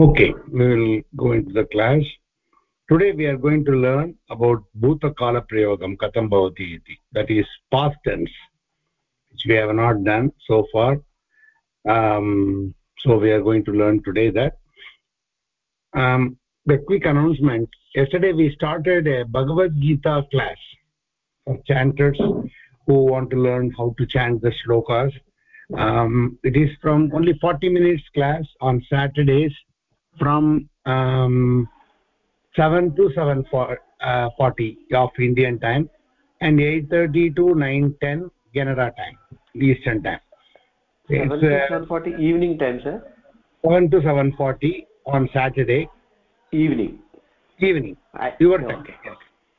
okay we will go into the class. Today we are going to learn about bhuta kala prayogam katam bhavati iti. That is past tense which we have not done so far. Um, so we are going to learn today that. Um, the quick announcement. Yesterday we started a bhagavad gita class for chanters who want to learn how to chant the shlokas. Um, it is from only 40 minutes class on saturdays from um, 7 to 7 for, uh, 40 of indian time and 8:30 to 9:10 canada time eastern time. 7 to 7:40 uh, evening time sir? 7 to 7:40 on saturday. Evening? Evening. I, your time okay.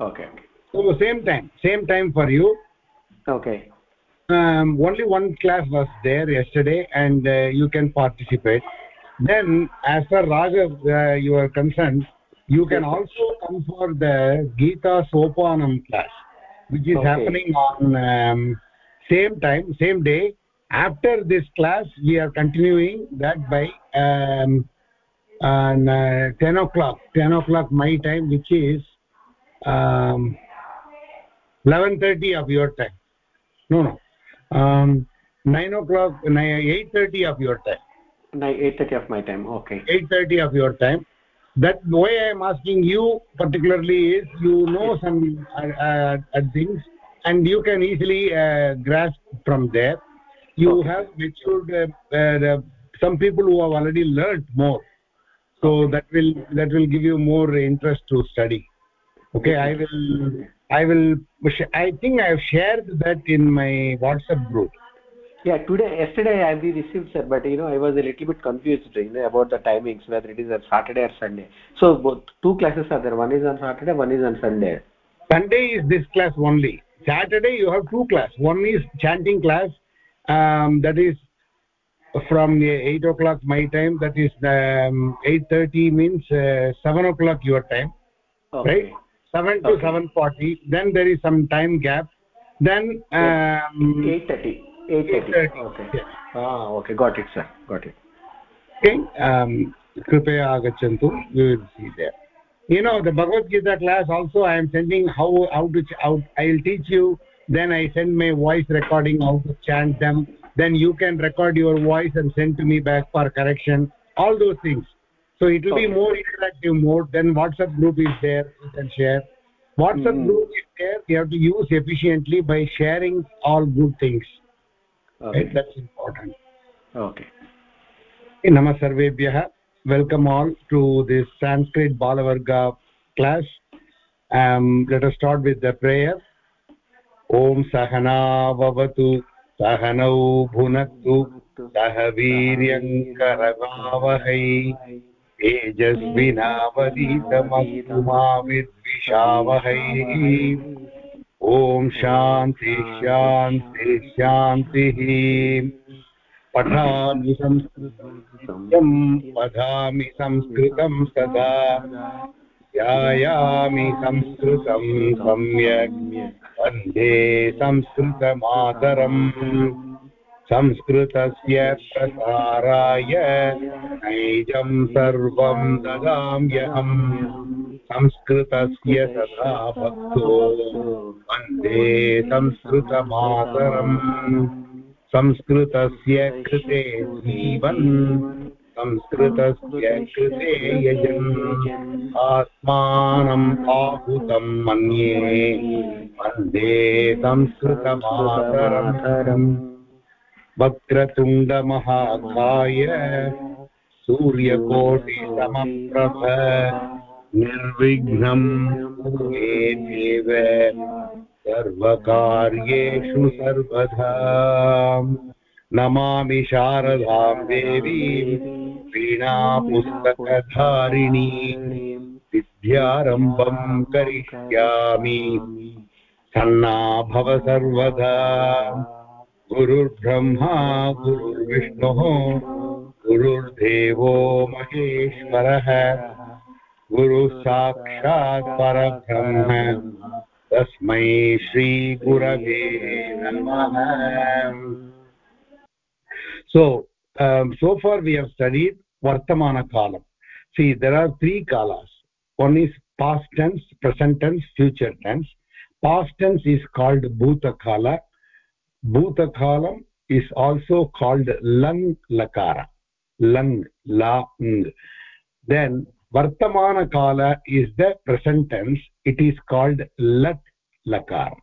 Okay, okay. so same time same time for you. Okay. Um, only one class was there yesterday and uh, you can participate then as far raghav uh, you are concerned you can also come for the gita sopanam class which is okay. happening on um, same time same day. After this class we are continuing that by um, on, uh, 10 o'clock 10 o'clock my time which is um, 11:30 of your time. No no. Um, 9 o'clock 8:30 of your time 8:30 of my time. Okay. 8:30 of your time. That why i am asking you particularly is you know some uh, uh, uh, things and you can easily uh, grasp from there. You okay. have matured uh, uh, some people who have already learned more. So okay. that will that will give you more interest to study. Okay i will i will i think i have shared that in my whatsapp group yeah today yesterday i have received sir but you know i was a little bit confused you know, about the timings whether it is a saturday or sunday. So both two classes are there. One is on saturday one is on sunday. Sunday is this class only. Saturday you have two class one is chanting class um, that is from 8 o'clock my time that is um, 8:30 means uh, 7 o'clock your time okay. right? 7 to okay. 7:40 then there is some time gap. Then um, 8:30 8:30 okay. Ah okay. Got it sir. Got it. Okay um kripaya agachantu we will see there. You know the bhagavad gita class also i am sending how how to how i will teach you. Then i send my voice recording how to chant them. Then you can record your voice and send to me back for correction. All those things. So it will okay. be more interactive mode then whatsapp group is there. You can share. Whatsapp mm. group is there. You have to use efficiently by sharing all good things. That's important okay nama sarvebhyah welcome all to this sanskrit balavarga class um, let us start with the prayer om sahana vavatu sahanau bhunaktu सह वीर्यङ्करवावहै तेजस्विनावधीतमस्तु मा विद्विषावहै ॐ शान्ति शान्ति शान्तिः पठामि संस्कृतं पठामि संस्कृतं सदा। ध्यायामि संस्कृतं सम्यक्। वंदे संस्कृतमातरम्। संस्कृतस्य प्रसाराय नैजं सर्वं ददाम्यहम्। संस्कृतस्य तथा भक्तो वंदे संस्कृतमातरम्। संस्कृतस्य कृते जीवन्, संस्कृतस्य कृते यजन्। आत्मानम् आहुतं मन्ये, वंदे संस्कृतमातरम्। वक्रतुण्डमहाकाय सूर्यकोटिसमप्रभ निर्विघ्नम् देव सर्वकार्येषु सर्वदा नमामि शारदां देवी वीणापुस्तकधारिणी विद्यारम्भम् करिष्यामि। सन्ना भव सर्वदा गुरुर्ब्रह्मा, गुरुर्विष्णुः, गुरुर्देवो महेश्वरः। गुरु साक्षात् परब्रह्म। तस्मै श्रीगुरवे नमः। So so far we have studied वर्तमानकालम् see there are three कालास् one is past tense present tense future tense past tense is called भूतकाल भूतकालम् इस् आल्सो काल्ड् लङ् लकार लङ् ला then vartamana kala is the present tense. It is called lat lakara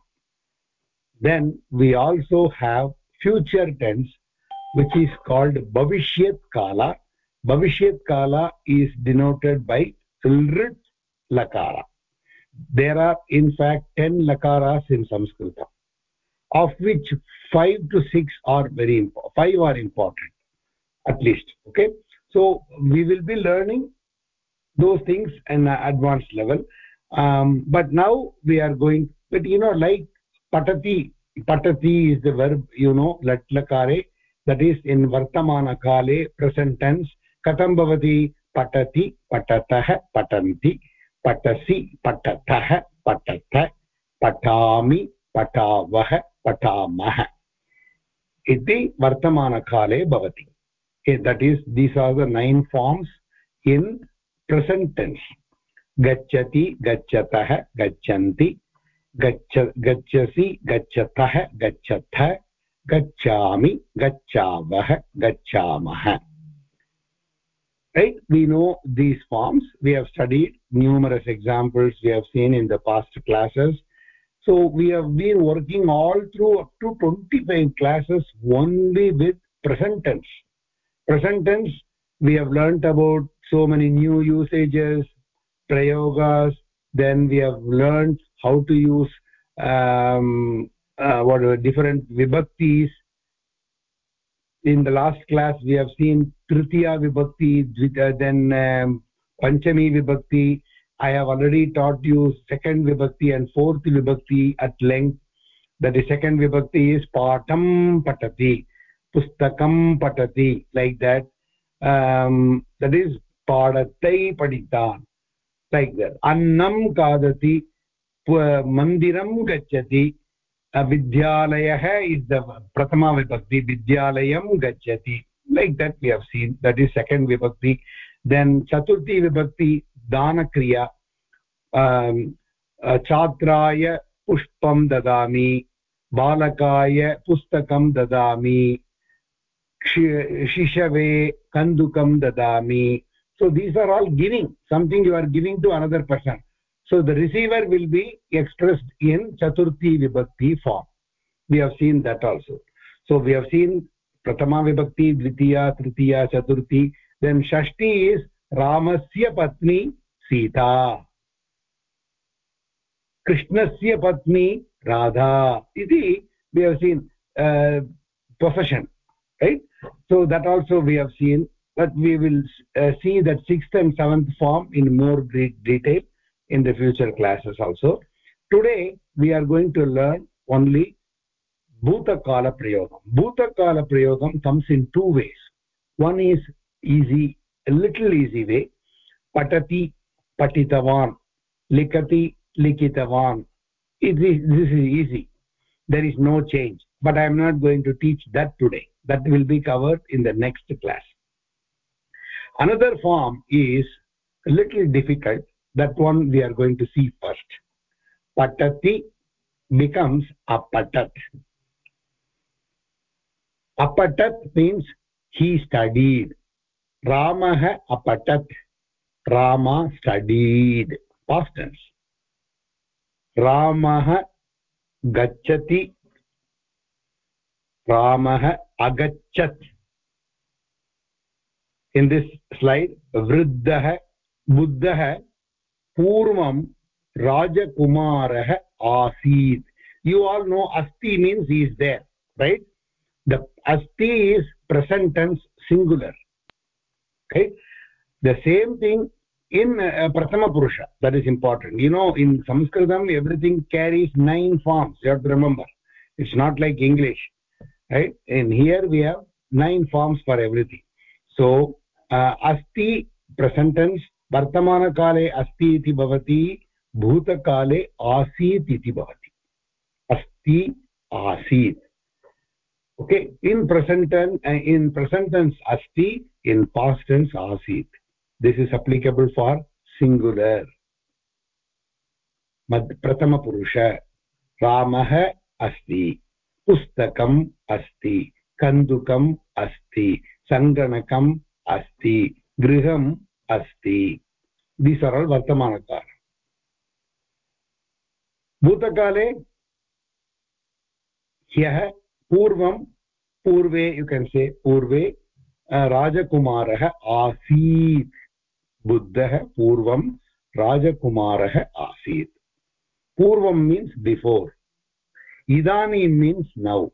then we also have future tense which is called bhavishyat kala. Bhavishyat kala is denoted by lrit lakara. There are in fact 10 lakaras in sanskrit of which 5 to 6 are very important 5 are important at least okay? So we will be learning those things in advanced level. Um, but now we are going but you know like patati patati is the verb you know lat lakare that is in vartamana kale present tense. Katam bhavati patati patatah patanti patasi patatah patatha patami patavah patamah. Iti vartamanakale bhavati. Okay that is these are the nine forms present tense gacchati gacchatah gacchanti गच्छ गच्छसि गच्छतः गच्छथ गच्छामि गच्छावः गच्छामः right we know these forms we have studied numerous examples we have seen in the past classes so we have been working all through up to 25 classes only with present tense present tense we have learnt about so many new usages prayogas then we have learned how to use um, uh, what are different vibhaktis. In the last class we have seen tritiya vibhakti then um, panchami vibhakti. I have already taught you second vibhakti and fourth vibhakti at length. That the second vibhakti is patam patati pustakam patati like that. Um, that is पाडतै पठितान् like that अन्नं खादति मन्दिरं गच्छति विद्यालयः is the प्रथमा विभक्ति विद्यालय गच्छति like that we have seen that is second विभक्ति देन् चतुर्थी विभक्ति दानक्रिया छात्राय पुष्प ददा बालकाय पुस्तक ददा शिशवे कंदुक ददा so these are all giving something you are giving to another person. So the receiver will be expressed in chaturthi vibhakti form. We have seen that also. So we have seen prathama vibhakti dvitiya tritiya chaturthi. Then shashti is ramasya patni sita. Patni radha. Iti we have seen uh, possession right? So that also we have seen but we will uh, see that sixth and seventh form in more detail in the future classes also. Today we are going to learn only bhutakala prayogam. Bhutakala prayogam comes in two ways. One is easy a little easy way. Patati patitavan likati likitavan. It is this is easy. There is no change. But i am not going to teach that today. That will be covered in the next class another form is a little difficult. That one we are going to see first. Patati becomes apatat. Apatat means he studied. Ramah apatat. Rama studied. Past tense. Ramah gacchati. Ramah agachat in this slide vruddha buddha purvam rajakumarah asit you all know asti means he is there right? The asti is present tense singular okay the same thing in uh, that is important. You know in sanskritam everything carries nine forms you have to remember. It's not like english right? And here we have nine forms for everything. So present tense वर्तमानकाले अस्ति इति भवति, भूतकाले आसीत् इति भवति। अस्ति, आसीत्। Okay, in present in present tense अस्ति, इन् पास्टेन्स् आसीत्। This is applicable for singular. प्रथमपुरुष, रामः अस्ति, पुस्तकम् अस्ति, कन्दुकम् अस्ति, सङ्गणकम् गृहम् अस्ति। दीस् आर् आल् वर्तमानकाल। भूतकाले ह्यः पूर्वं, पूर्वे यु केन् से पूर्वे राजकुमारः आसीत्। बुद्धः पूर्वं, राजकुमारः आसीत्। पूर्वं मीन्स् बिफोर् इदानीं means now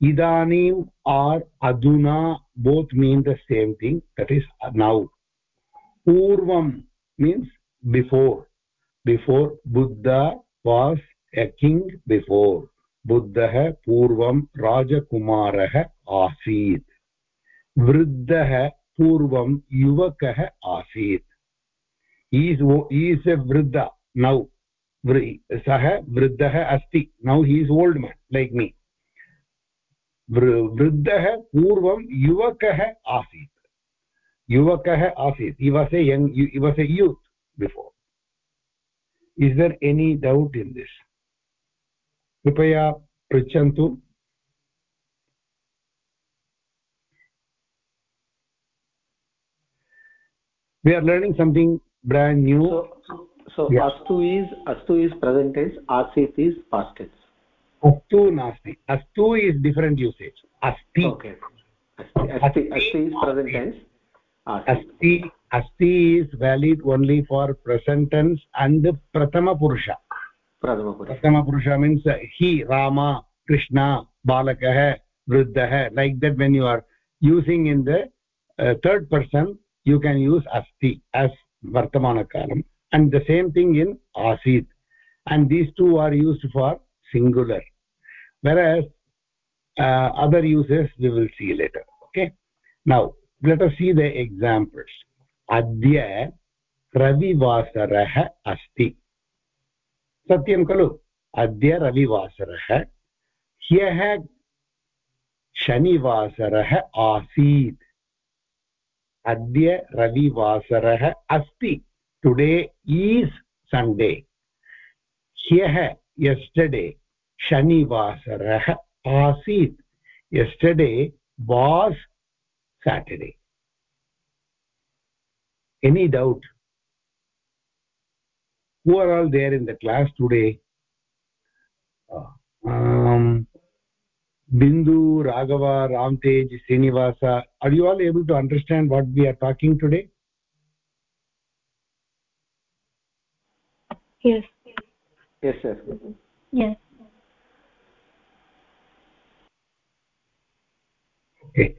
idanim or aduna both mean the same thing that is now purvam means before before buddha was a king before बुद्धः पूर्वं राजकुमारः आसीत् वृद्धः पूर्वं युवकः आसीत् ईस् ए वृद्ध नौ सः वृद्धः अस्ति now he is old man like me वृद्धः पूर्वं युवकः आसीत् युवकः आसीत् I was a young he was a youth before is there any doubt in this कृपया पृच्छन्तु we are learning something brand new so, so yeah. astu is astu is present tense asit is past tense अस्तु नास्ति। अस्तु is different usage अस्ति। अस्ति अस्ति is valid only for present tense and प्रथमपुरुष प्रथमपुरुष मीन्स् हि राम कृष्ण बालकः वृद्धः like that when you are using in the third person you can use अस्ति एस् वर्तमानकालम् and the same thing in asit and these two are used for singular whereas uh, other uses we will see later okay now let us see the examples adya रविवासरः अस्ति सत्यं खलु अद्य रविवासरः ह्यः शनिवासरः आसीत् अद्य रविवासरः अस्ति टुडे ईस् सण्डे ह्यः yesterday shanivasarah asit yesterday was saturday. Any doubt? Who are all there in the class today? Uh, um, bindu raghava ramtej srinivasa are you all able to understand what we are talking today? Yes. Yes yes okay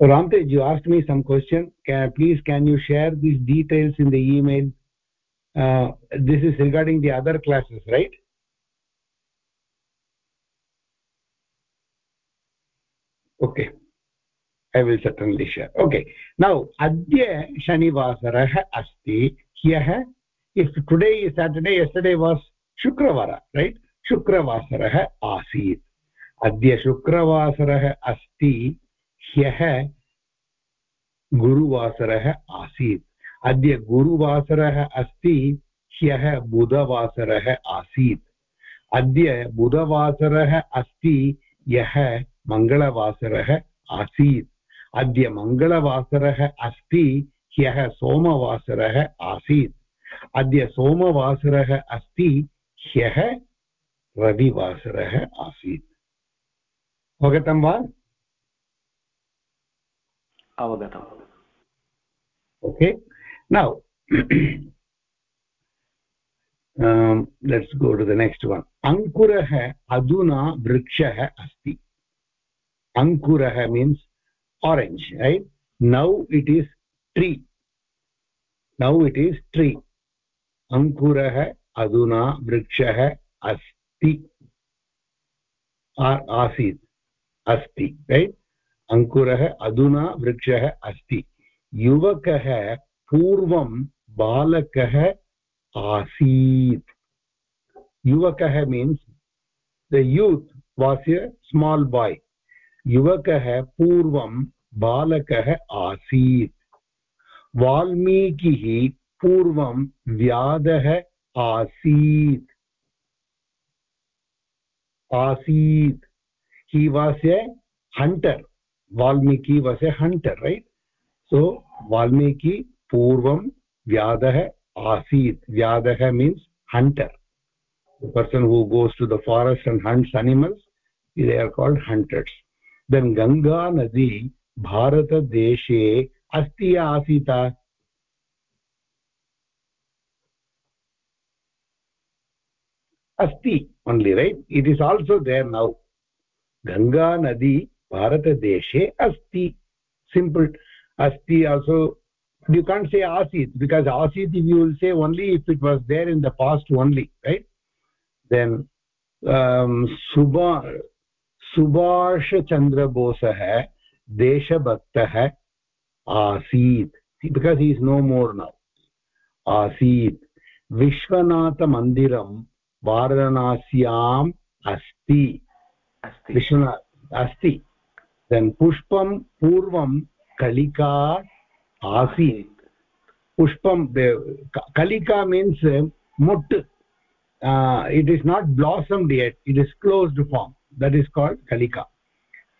so ramtej you asked me some question can please can you share these details in the email uh, this is regarding the other classes right okay i will certainly share okay now adya shanivasarah asti hyah if today is saturday, yesterday was shukravara, right? Shukravasarah asit अद्य शुक्रवासरः अस्ति ह्यः गुरुवासरः आसीत् अद्य गुरुवासरः अस्ति ह्यः बुधवासरः आसीत् अद्य बुधवासरः अस्ति यः मङ्गलवासरः आसीत् अद्य मङ्गलवासरः अस्ति ह्यः सोमवासरः आसीत् अद्य सोमवासरः अस्ति ह्यः रविवासरः आसीत्। अवगतं okay. Now go to the next one अङ्कुरः अधुना वृक्षः अस्ति। अङ्कुरः means orange right now it is tree now it is tree aduna vrikshah asti or asit अस्ति रैट् अङ्कुरः अधुना वृक्षः अस्ति। युवकः पूर्वं बालकः आसीत्। युवकः means the youth was a small boy युवकः पूर्वं बालकः आसीत्। वाल्मीकिः पूर्वं व्याधः आसीत् आसीत् he was a hunter valmiki was a hunter right so valmiki purvam vyadah asit vyadah means hunter the person who goes to the forest and hunts animals they are called hunters then ganga nadi bharata deshe asti asita asti only right it is also there now ganga nadi bharatadeshe asti simple asti also you can't say asit because asit you will say only if it was there in the past only right then um subha subhash chandra bose hai bosah deshabhaktah asit because he is no more now asit vishwanath asti अस्ति विश्वनाथ अस्ति then पुष्पं पूर्वं कलिका आसीत् means mut uh, it is not blossomed yet it is closed form that is called kalika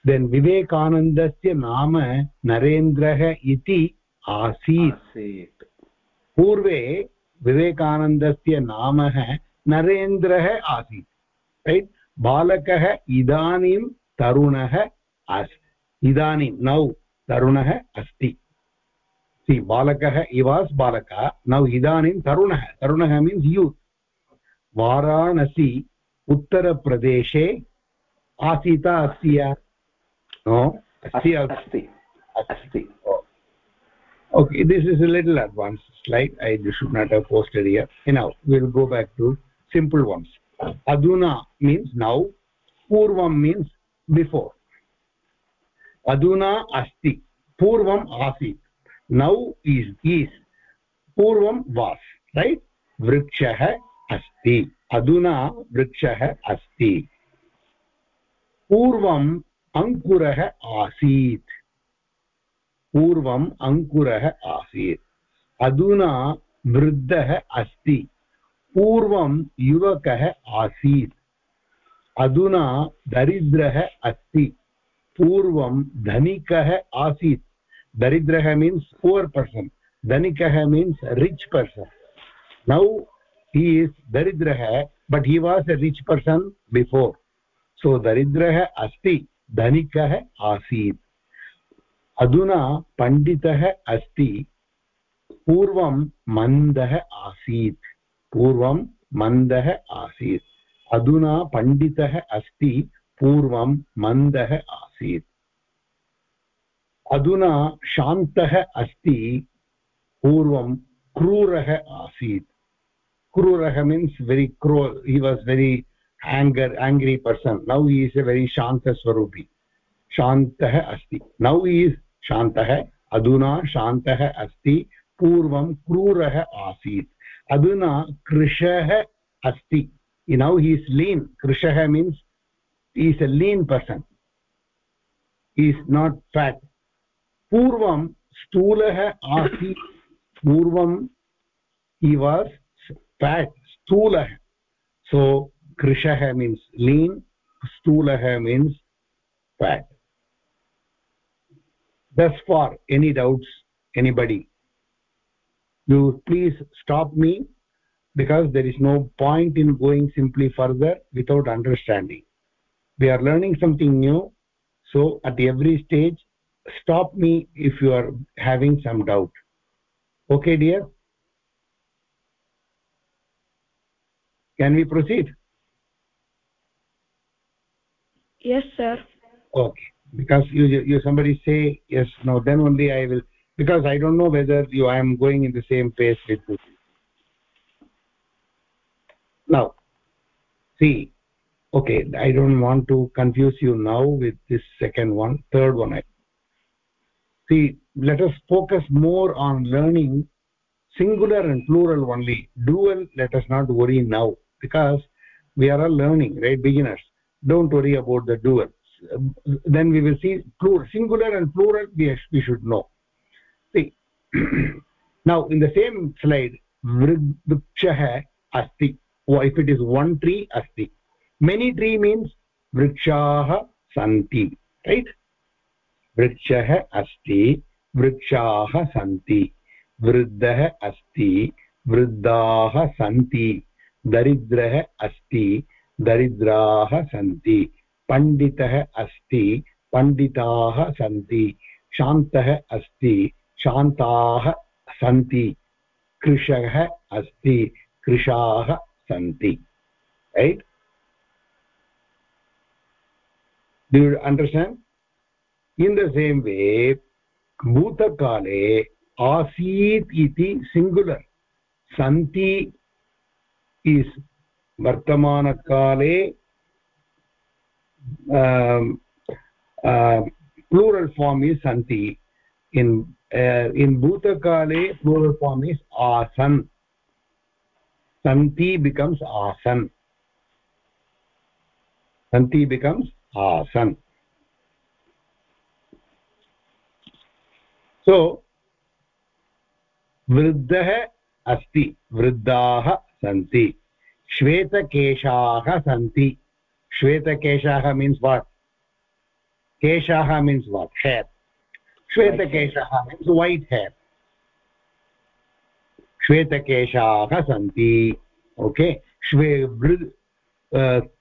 then vivekanandasya nama narendrah iti asit आसीत् पूर्वे विवेकानन्दस्य नामः नरेन्द्रः आसीत् right बालकः इदानीं तरुणः अस्ति इदानीं नौ तरुणः अस्ति। सि बालकः इवास् बालक नौ इदानीं तरुणः। तरुणः मीन्स् यूत् वाराणसी उत्तरप्रदेशे आसीत अस्ति नो अस्ति अस्ति। अस्ति। Okay this is a little advanced slide. I should not have posted here. Now we'll go back to simple ones aduna means now purvam means before aduna asti purvam asit now is is purvam was right vrikshah asti aduna vrikshah asti पूर्वम् अङ्कुरः आसीत् पूर्वम् अङ्कुरः आसीत् अधुना वृद्धः अस्ति पूर्वं युवकः आसीत्। अधुना दरिद्रः अस्ति। पूर्वं धनिकः आसीत्। दरिद्रः means poor person धनिकः means rich person now he is daridrah but he was a rich person before. So daridrah asti dhanikah asit अधुना पण्डितः अस्ति, पूर्वं मन्दः आसीत्। पूर्वं मन्दः आसीत्। अधुना पण्डितः अस्ति, पूर्वं मन्दः आसीत्। अधुना शान्तः अस्ति, पूर्वं क्रूरः आसीत्। क्रूरः means very cruel he was very anger angry person now is a very शान्तस्वरूपी शान्तः अस्ति। नौ ईस् शान्तः। अधुना शान्तः अस्ति, पूर्वं क्रूरः आसीत्। अधुना कृशः अस्ति। Now he is lean कृशः means is a lean person is not fat पूर्वं स्थूलः आसीत्। पूर्वं हि वास् फेट् स्थूलः। सो कृशः means lean स्थूलः means fat. Thus far, any doubts, anybody? You please stop me because there is no point in going simply further without understanding. We are learning something new so at every stage stop me if you are having some doubt. Okay dear? Can we proceed? Yes sir. Okay. Because you you somebody say yes no then only i will because i don't know whether you i am going in the same pace with you. Now see okay i don't want to confuse you now with this second one third one. I, see let us focus more on learning singular and plural only. Dual let us not worry now because we are all learning right beginners? Don't worry about the dual. Then we will see plural singular and plural we, we should know now in the same slide vrikshah asti or if it is one tree asti many tree means vrikshah santi right vrikshah asti vrikshah santi वृद्धः अस्ति वृद्धाः सन्ति दरिद्रः अस्ति दरिद्राः सन्ति पण्डितः अस्ति पण्डिताः सन्ति शान्तः अस्ति शान्ताः सन्ति। कृषः अस्ति, कृशाः सन्ति। I'd the understand in the same way भूतकाले आसीत् इति सिङ्गुलर् सन्ति इस् वर्तमानकाले प्लूरल् फार्म् इस् सन्ति in in uh, bhutakale plural form is asan santi becomes asan santi becomes asan so वृद्धः अस्ति वृद्धाः सन्ति श्वेतकेशाः सन्ति श्वेतकेशाः मीन्स् वाट् केशाः मीन्स् वाट् हेर् श्वेतकेशः मीन्स् वैट् हेर् श्वेतकेशाः सन्ति ओके श्वे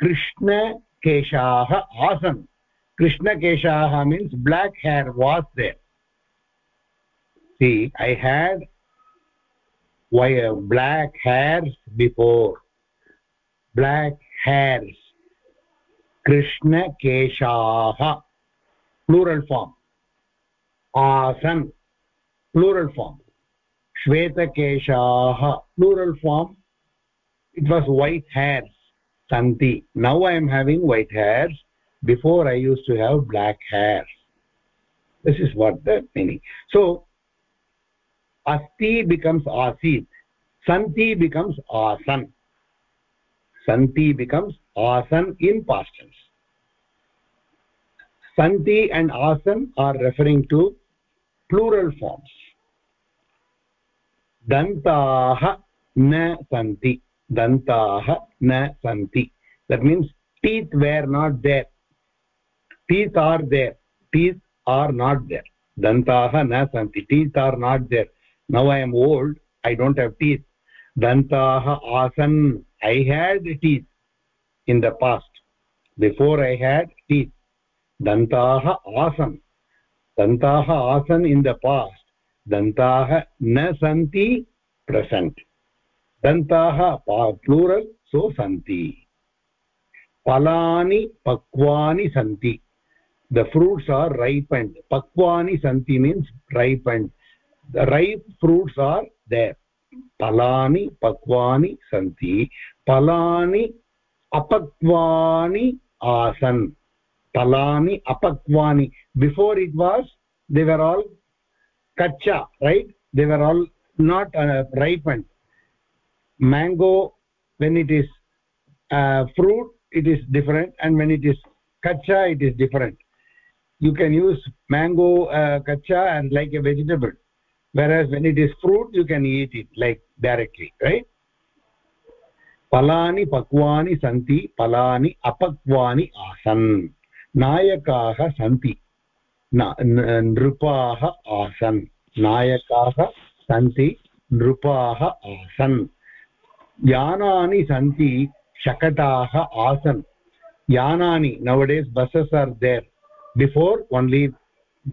कृष्णकेशाः आसन् कृष्णकेशाः means black hair was there i had why black hairs before black hairs krishna keshaha plural form आसन् plural form. श्वेतकेशाः plural form. It was white hairs सन्ति now I am having white hairs before I use to have black hairs this is what the meaning. So asti becomes asit santi becomes asan santi becomes asan in past tense santi and asan are referring to plural forms dantaah na santi dantaah na santi that means teeth were not there teeth are there teeth are not there dantaah na santi teeth are not there now i am old i don't have teeth dantaah asan i had teeth in the past before i had teeth dantaah asan dantaah asan in the past dantaah na santi present dantaah plural so santi palani pakwani santi the fruits are ripened pakwani santi means ripened the ripe fruits are there palani pakwani santi palani apakwani asan palani apakwani before it was they were all kacha right? They were all not uh, ripened. Mango when it is uh, fruit it is different and when it is kacha it is different. You can use mango uh, kacha and like a vegetable. Whereas when it is fruit you can eat it like directly right? Palani pakwani santi palani apakwani asan nayakaah santi नृपाः आसन्। नायकाः सन्ति, नृपाः आसन्। यानानि सन्ति, शकटाः आसन्। यानानि, nowadays buses are there. Before, only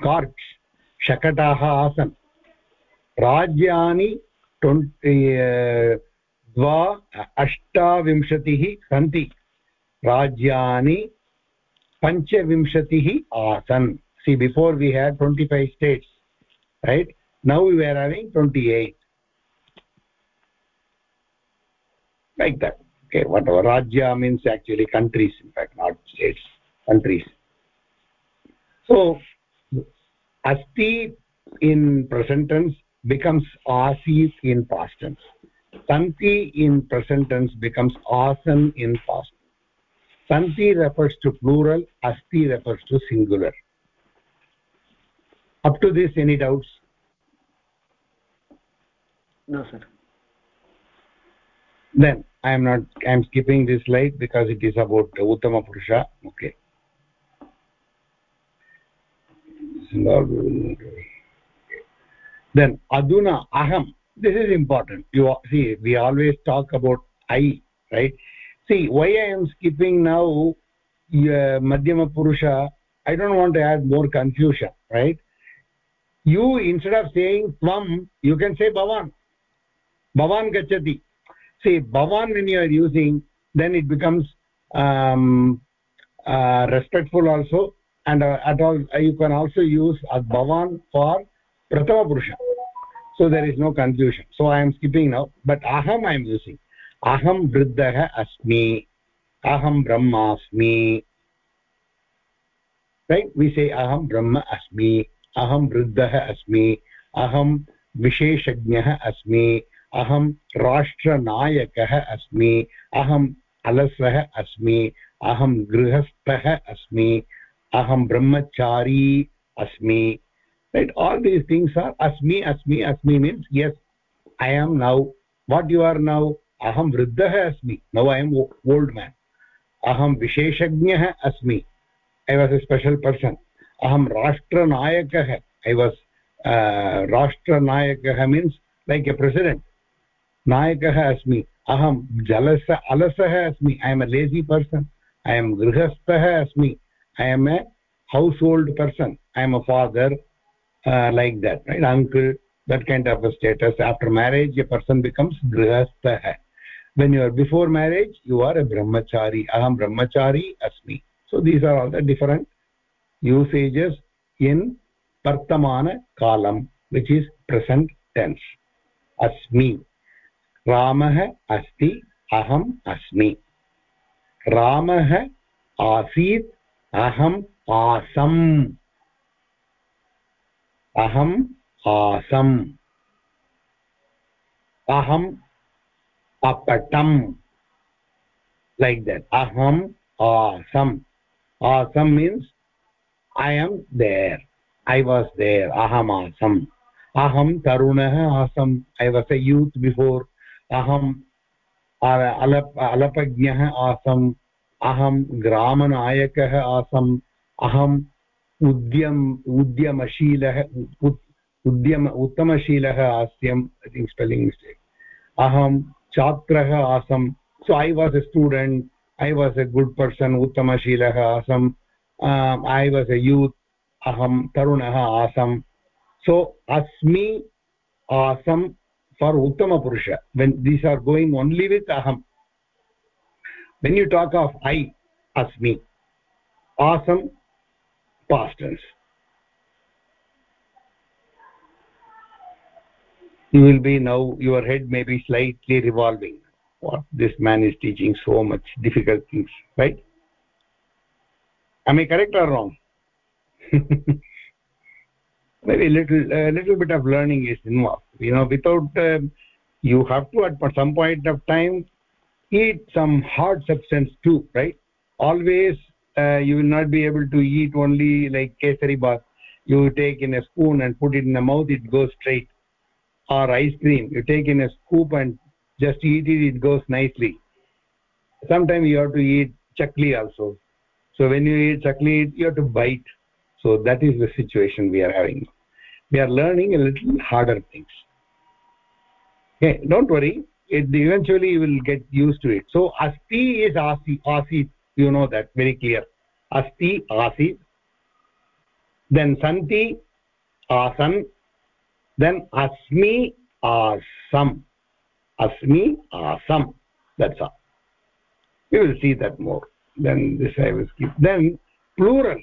carts, शकटाः आसन्। राज्यानि द्वा, अष्टाविंशतिः सन्ति। राज्यानि panchavimshatihi asan see before we had 25 states right? Now we are having 28 like that. Okay whatever. Rajya means actually countries in fact not states countries. So asti in present tense becomes asis in past tense. Santi in present tense becomes asan in past santi refers to plural asti refers to singular. Up to this any doubts? No sir. Then i am not i am skipping this slide because it is about uttama purusha. Okay. Then aduna aham. This is important. You see we always talk about i right see why i am skipping now uh, madhyama purusha i don't want to add more confusion right? You instead of saying tvam you can say bhavan. Bhavan gachati. See bhavan when you are using then it becomes um, uh, respectful also and uh, at all you can also use as bhavan for prathama purusha. So there is no confusion. So i am skipping now but aham i am using अहम वृद्ध अस्मि, अहं ब्रह्मास्मि। विषये अहं ब्रह्म अस्मि अहम वृद्ध अस्मि अहम विशेषज्ञ अस्मि, अहं राष्ट्रनायकः अस्मि अहम् अलसः अस्मि, अहं गृहस्थः अस्मि, अहं ब्रह्मचारी अस्मि। Right all these things are अस्मि अस्मि अस्मि means yes I am now what you are now अहम वृद्ध अस्मि, no I am old man अहं विशेषज्ञः अस्मि, I was a special person. अहं राष्ट्रनायकः, ऐ वास् राष्ट्रनायकः मीन्स् लैक् ए प्रेसिडेण्ट्। नायकः अस्मि, अहं जलस, अलसः अस्मि, I am a person person. I am गृहस्थः अस्मि, I am a household person. I am a father like that uncle, that kind of a status. After marriage a person becomes grihastha. है when you are before marriage you are a brahmachari aham brahmachari asmi so these are all the different usages in vartamana kalam which is present tense asmi ramah asti aham asmi ramah asit aham asam अहम् आसम् अहम् अपटम like that अहम् आसम् आसम् means I am there I was there अहम् आसम् अहं तरुणः आसम् I was a youth before अहम अलप अलपज्ञः आसम् अहं ग्रामनायकः आसम् अहम् उद्यम उद्यमशील उद्यम उत्तमशील आस्यम् ऐ थिङ्क् स्पेलिङ्ग् छात्रः आसम् so I was a student I was a good person उत्तमशीलः आसम् ऐ वास् ए यूत् अहं तरुणः आसम् सो अस्मि आसम् for उत्तमपुरुष। When these are going only with अहं। When you talk of I अस्मि। आसम् past tense you will be now your head may be slightly revolving. What this man is teaching so much difficult things right? Am i correct or wrong? Maybe a little a little bit of learning is involved. You know without uh, you have to at some point of time eat some hard substance too right? Always uh, you will not be able to eat only like kesari bath. You take in a spoon and put it in the mouth it goes straight or ice cream you take in a scoop and just eat it it goes nicely. Sometimes you have to eat chakli also. So when you eat chakli you have to bite. So that is the situation we are having. We are learning a little harder things. Okay don't worry. It eventually you will get used to it. So asti is asi asi you know that very clear. Asti asit then santi asan then asmi asam. Asmi asam. That's all. We will see that more. Then this i will skip. Then plural.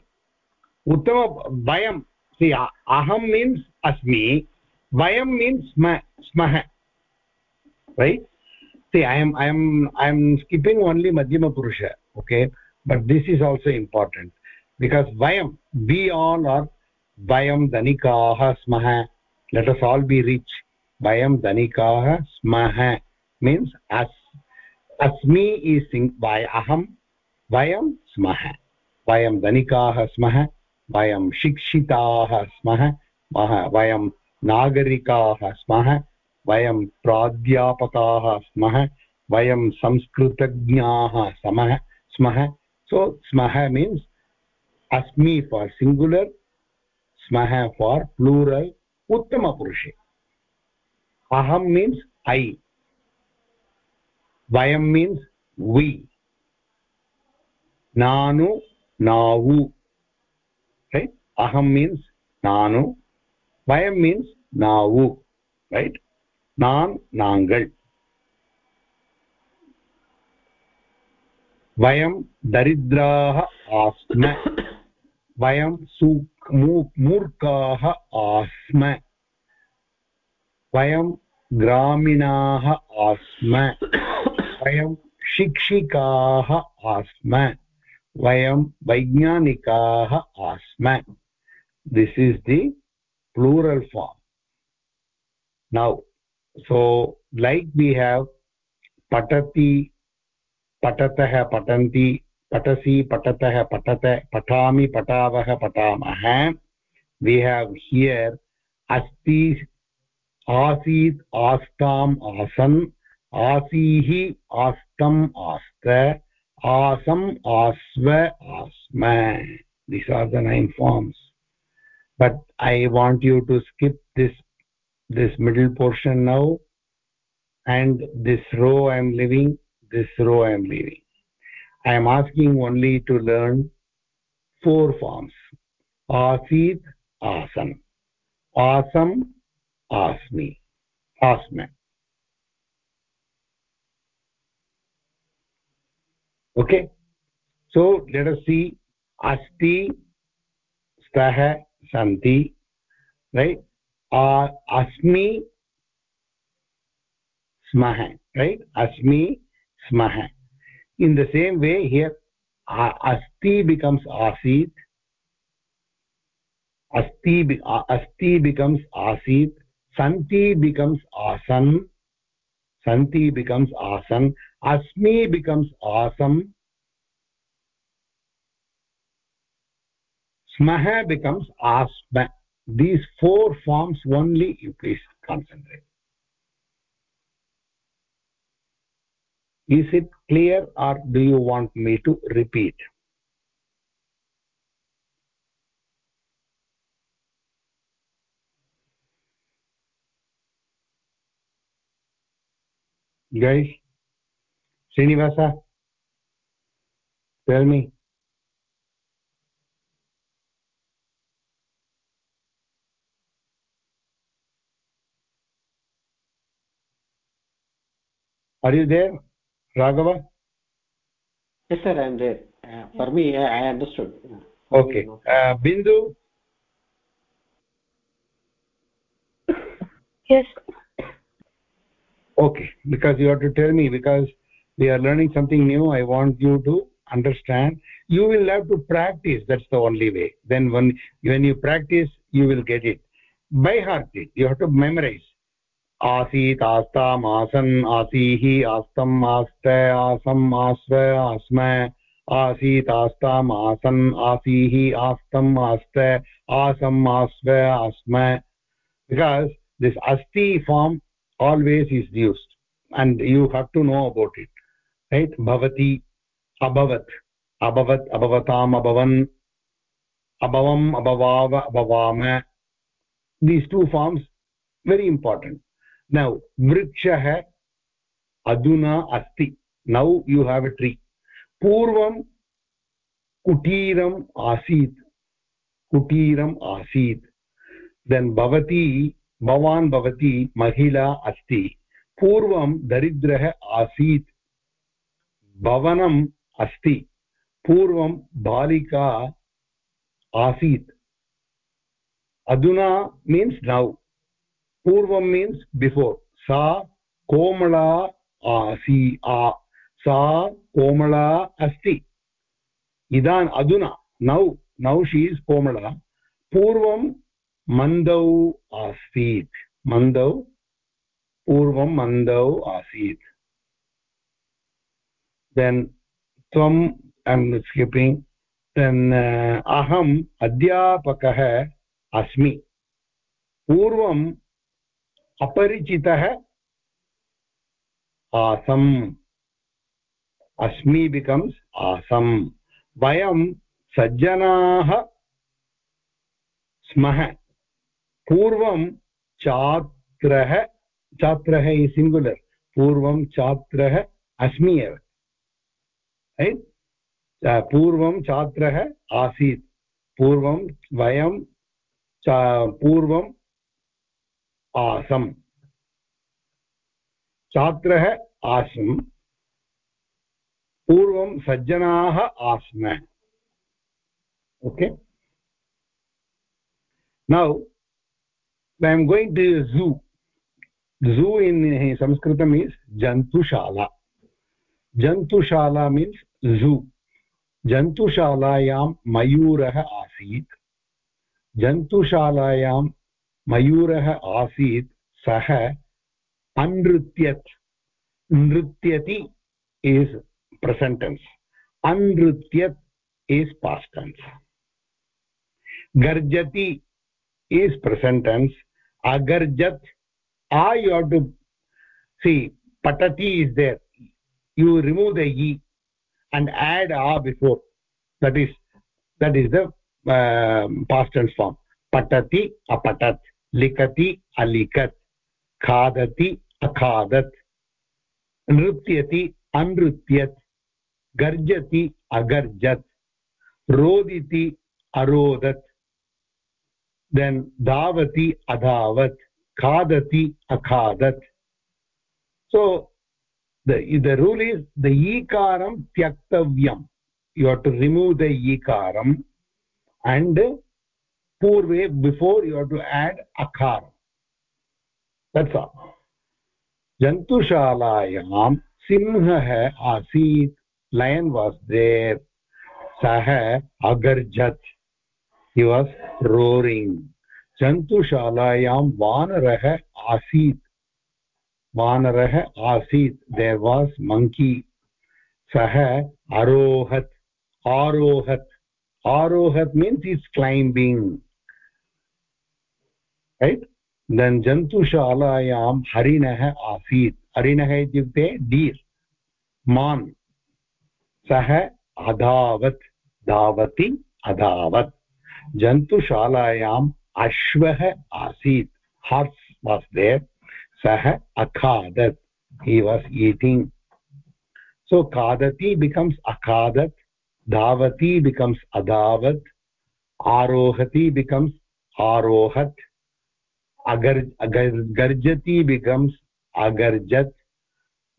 Uttama vayam. See aham means asmi. Vayam means sma smah. Right? See i am i am i am skipping only madhyama purusha. Okay? But this is also important. Because vayam we all are vayam dhanikah smah let us all be rich vayam dhanikah smah means as asmi is sing by aham vayam smah vayam dhanikah smah vayam shikshitaah smah vayam nagarikaah smah वयं प्राध्यापकाः स्मः वयं संस्कृतज्ञाः समः स्मः so smah means asmi for singular smah for plural uttama purushe aham means i vayam means we nanu navu right aham means nanu vayam means navu right நான் நாங்கள் वयं दरिद्राः आस्म वयं मूर्खाः आस्म। वयं ग्रामीणाः आस्म। वयं शिक्षिकाः आस्म। वयं वैज्ञानिकाः आस्म। This is the plural form. Now, so, like we have, patati पठतः पठन्ति पटसी पठतः पठत पठा पटाव पठामः वी हेव हियर् अस्ति आसी आस्ता आसन। आसी आस्तम् आस्त। आसम, आस्व, आस्म। This are the nine forms but I want you to skip this this middle portion now and this row I am leaving this row I am leaving i am asking only to learn four forms. Asit asan. Asam asmi. Asma. Okay? So let us see. Asti stah santi right? Uh, asmi smah right? Asmi smah in the same way here asti becomes asit asti asti becomes asit santi becomes asan santi becomes asan asmi becomes asam smah becomes asma these four forms only you please concentrate. Is it clear or do you want me to repeat guys srinivasa tell me are you there raghava yes sir i am there. Uh, for me i understood. Okay. Uh, bindu? Yes. Okay. Because you have to tell me because we are learning something new i want you to understand. You will have to practice that's the only way. Then when when you practice you will get it. By heart you have to memorize आसीत् आस्ताम् आसन् आसीः आस्तम् आस्त आसम् आस्व आस्म आसीत् आस्ताम् आसन् आसीः आस्तम् आस्त आसम्। आस्व आस्म बिकास् दिस् अस्ति form always is used and you have to know about it right भवति अभवत् अभवत् अभवताम् अभवन् अभवम् अभवाव अभवाम these two forms very important now vrikshah अधुना asti. Now you have a tree. पूर्वं कुटीरम् आसीत् कुटीरम् आसीत् देन् भवती भवान् भवती महिला अस्ति पूर्वं दरिद्रः आसीत् भवनम् अस्ति पूर्वं बालिका आसीत् अधुना मीन्स् नौ पूर्वं मीन्स् बिफोर् सा कोमला आसी, आ. सा कोमला अस्ति. इदान् अधुना. नौ. नौ शी इस् कोमला. पूर्वं मन्दौ आसीत्. मन्दौ, पूर्वं मन्दौ आसीत्. देन् त्वम् ऐम् स्किपिङ्ग् देन् अहम् अध्यापकः अस्मि. पूर्वम् अपरिचितः asam asmi becomes asam vayam sajjanaah smah पूर्वं छात्रः छात्रः इस् सिङ्गुलर् पूर्वं छात्रः, अस्मि एव। पूर्वं छात्रः आसीत्। पूर्वं वयं पूर्वम् आसम। छात्र आसम पूर्व सज्जना आस्म okay now I am going to zoo zoo in Sanskrit means जन्तुशाला जन्तुशाला मीन्स् ज़ू जन्तुशालायां मयूरः आसीत् जन्तुशालायां मयूरः आसीत्, सः अनृत्यत्, नृत्यति इस् प्रसेण्टेन्स् अनृत्यत् इस् पास्टेन्स् गर्जति is present tense अगर्जत् I you have to see पठति is there you remove the I and add A before that is that is the past tense form पठति अपठत् likati alikat khadati akhadat nrutyati anrutyat गर्जति अगर्जत् रोदिति अरोदत् then धावति अधावत् खादति अखादत् the the rule is the ikaram tyaktavyam you have to remove the ikaram and before you have to add akar that's all jantushalayam simhah asit lion was there sah agarjat he was roaring jantushalayam vanarah asit vanarah asit there was monkey sah arohat arohat arohat means it's climbing right then जन्तुशालायां हरिणः आसीत् हरिणः इत्युक्ते डीर् मान् सः अधावत् धावति अधावत् जन्तुशालायाम् अश्वः आसीत् horse was there सः अखादत् हि वास् ईटिङ्ग् सो खादति बिकम्स् अखादत् धावति बिकम्स् अधावत् आरोहति बिकम्स् आरोहत् agar, agar garjati becomes agarjat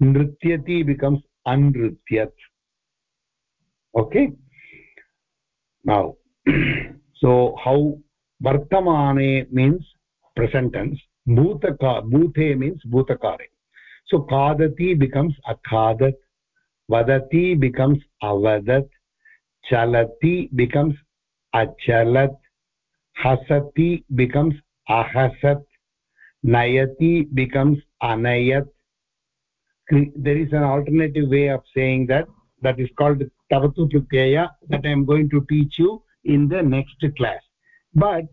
nrityati becomes anrityat okay now so how vartamane means present tense bhutaka bhute means bhutakare so kadati becomes akhadat vadati becomes avadat chalati becomes achalat hasati becomes ahasat nayati becomes anayat. There is an alternative way of saying that that is called tavatu pratyaya that i am going to teach you in the next class. But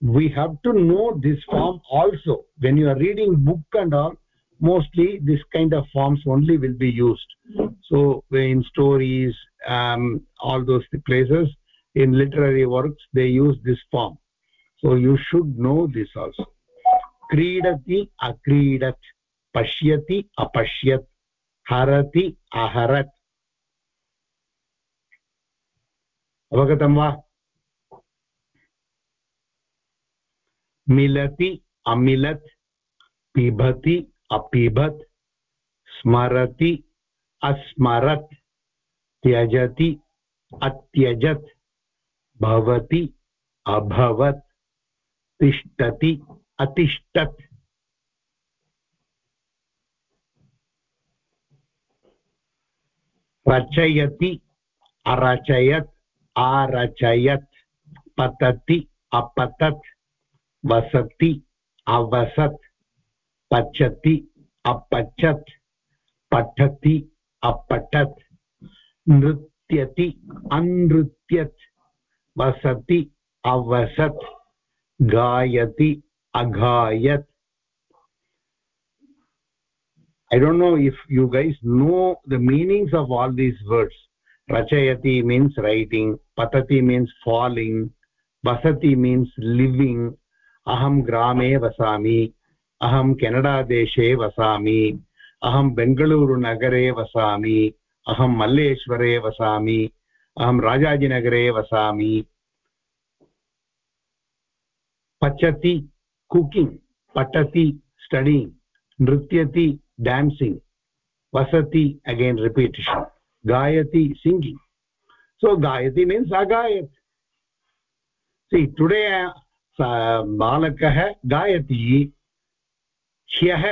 we have to know this form also. When you are reading book and all mostly this kind of forms only will be used. So in stories um, all those places in literary works they use this form so you should know this also. क्रीडति अक्रीडत् पश्यति अपश्यत् हरति अहरत् अवगतं वा मिलति अमिलत् पिबति अपिबत् स्मरति अस्मरत् त्यजति अत्यजत् भवति अभवत् तिष्ठति, अतिष्ठत्। रचयति, अरचयत्, आरचयत्, पतति, अपतत्, वसति, अवसत्, पचति, अपचत्, पठति, अपठत्, नृत्यति अनृत्यत् वसति, अवसत्। गायति अगायत् i don't know if you guys know the meanings of all these words rachayati means writing patati means falling vasati means living aham grame vasami aham canada deshe vasami aham bengaluru nagare vasami aham malleshware vasami aham rajajinagare vasami पचती cooking पठति study नृत्य dancing वसती again repetition गायति singing सो गायति means अगायत्. सि today बालकः गायति, ह्यः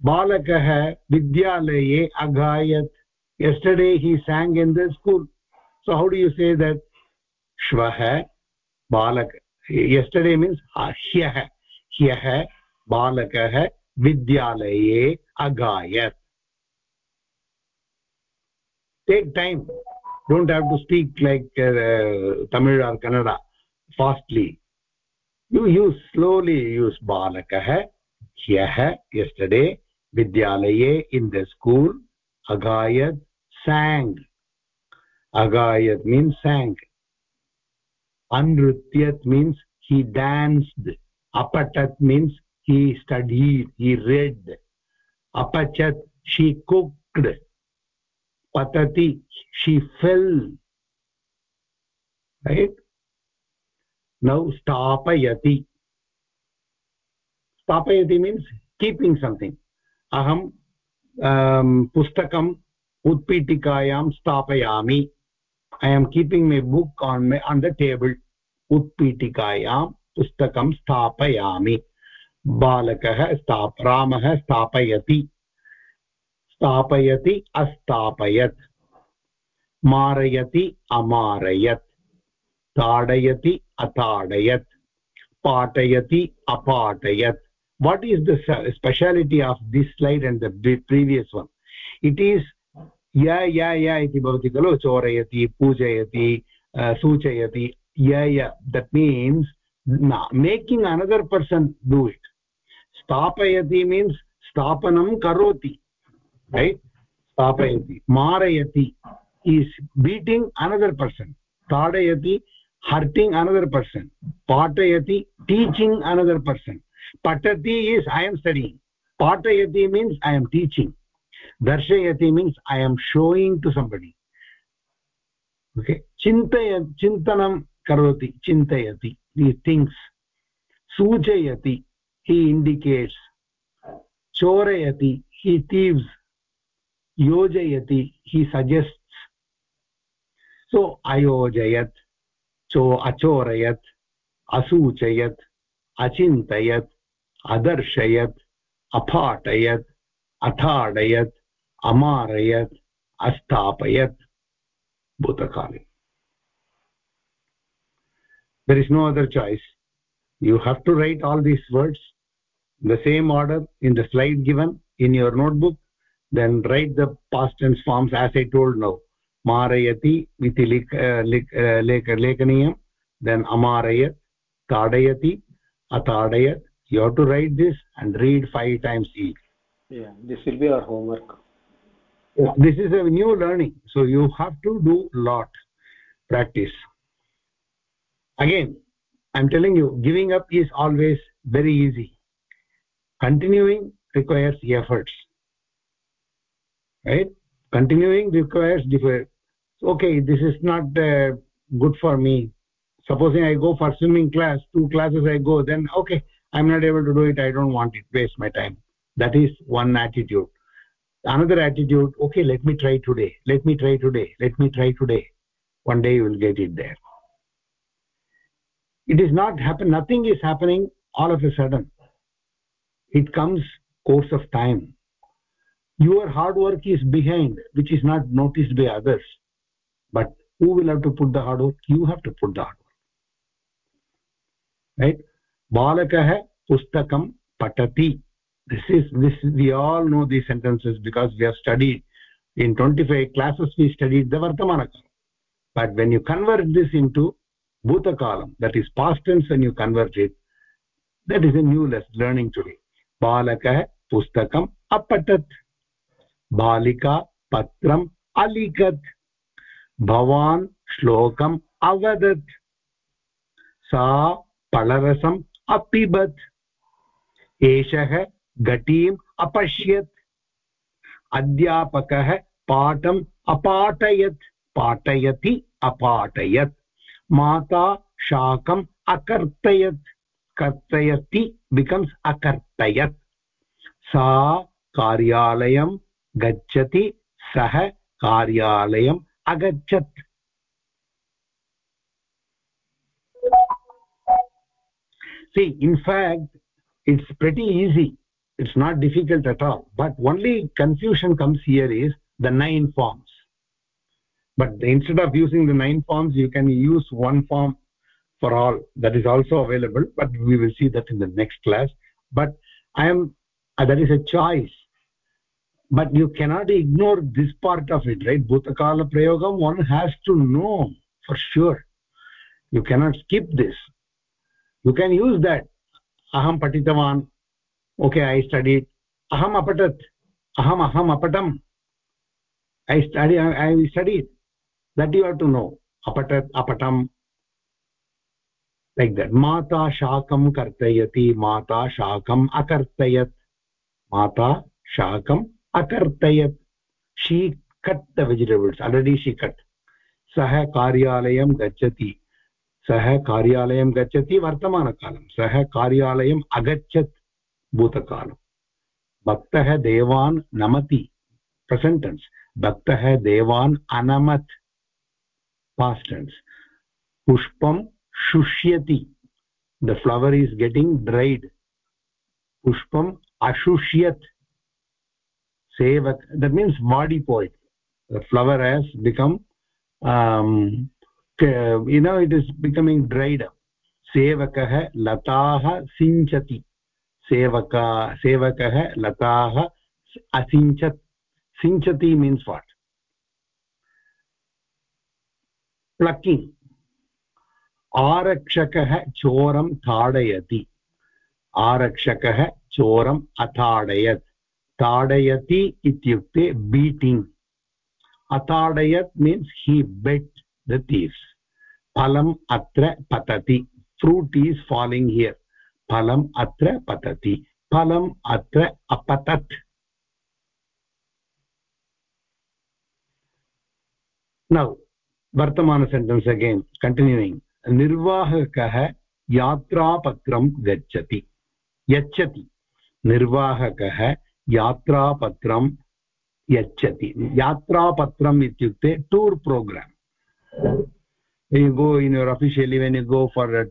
बालकः विद्यालये अगायत्. Yesterday he sang in the school so how do you say that श्वः यस्टर्डे मीन्स् ह्यः ह्यः बालकः विद्यालये अगायत् take time don't have to speak like Tamil or Kannada fastly you use slowly use बालकः ह्यः यस्टर्डे विद्यालये इन् द स्कूल् अगायत् sang अगायत् means sang anrutyat means he danced apatat means he studied he read apachat she cooked patati she fell right now stapayati stapayati means keeping something aham um, pustakam utpitikayam stapayami I am keeping my book on my on the table उत्पीठिकायां पुस्तकं स्थापयामि बालकः स्था रामः स्थापयति स्थापयति अस्थापयत् मारयति अमारयत् ताडयति अताडयत् पाठयति अपाठयत् what is the speciality of this slide and the previous one it is ya ya iti bhavati khalo chorayati pujayati uh, suchayati ya ya that means making another person do it स्थापयति means स्थापनं करोति right स्थापयति मारयति is beating another person tadayati hurting another person patayati teaching another person patati is i am studying patayati means i am teaching darshayati means i am showing to somebody. Okay? Chintaya chintanam karoti chintayati. These things. Suchayati he indicates. Chorayati he thieves. Yojayati he suggests. So ayojayat cho achorayat asuchayat achintayat adarshayat apatayat athadayat amarayat astapayat bhutakali there is no other choice. You have to write all these words the same order in the slide given in your notebook then write the past tense forms as i told now. Marayati iti uh, uh, lekaniyam then amarayat tadayati atadayat. You have to write this and read five times each yeah this will be our homework. This is a new learning so you have to do lot practice. Again i'm telling you giving up is always very easy. Continuing requires efforts right? Continuing requires different okay this is not uh, good for me. Supposing i go for swimming class two classes i go then okay i'm not able to do it i don't want it waste my time that is one attitude. Another attitude okay let me try today let me try today let me try today. One day you will get it there. It is not happen nothing is happening all of a sudden. It comes course of time. Your hard work is behind which is not noticed by others. But who will have to put the hard work? You have to put the hard work. Right? Balakah pustakam patati this is this we all know these sentences because we have studied in 25 classes we studied the vartamana but when you convert this into bhutakalam that is past tense when you convert it that is a new learning today balakah pustakam apatat बालिका पत्रम् अलिखत् भवान् श्लोकम् अवदत् सा फलरसम् अपिबत् एषः घटीम् अपश्यत्। अध्यापकः पाठम् अपाठयत्, पाठयति, अपाठयत्। माता शाकम् अकर्तयत्, कर्तयति बिकम्स् अकर्तयत्। सा कार्यालयं गच्छति, सः कार्यालयम् अगच्छत्। See, in fact, it's pretty easy. It's not difficult at all. But only confusion comes here is the nine forms. But instead of using the nine forms you can use one form for all. That is also available but we will see that in the next class. But i am uh, that is a choice. But you cannot ignore this part of it right? Bhutakala prayogam one has to know for sure. You cannot skip this. You can use that. Aham patitavan i studied aham apatat aham aham apatam i study i, I studied that you have to know apatat apatam like that mata shakam kartayati mata shakam akartayat mata shakam akartayat she cut the vegetables already she cut सः कार्यालयं गच्छति सः कार्यालयं गच्छति वर्तमानकालं सः कार्यालयम् अगच्छत् भूतकाल। भक्त देवान् नमति। प्रसेण्टेन्स् भक्तः देवान् अनमत्। पास्टेन्स् पुष्पं शुष्यति। The flower is getting dried पुष्पम् अशुष्यत्। सेवत् that means body point the flower has become you know it is becoming dried सेवक um, लता सिञ्चति। Sevaka sevakah lataah asinchat sinchati means what? plucking. आरक्षकः चोरं ताडयति. आरक्षकः चोरम् अताडयत्. ताडयति इत्युक्ते beating अताडयत् means he beat the thieves फलम् अत्र पतति. फ्रूट् ఈజ్ फालिङ्ग् हियर् फलम् अत्र पतति। फलम् अत्र अपतत्। नौ वर्तमान सेण्टेन्स् अगेन् कण्टिन्यूयिङ्ग् निर्वाहकः यात्रापत्रं गच्छति। यच्छति। निर्वाहकः यात्रापत्रं यच्छति। यात्रापत्रम् इत्युक्ते tour programme you go in your officially when you go for a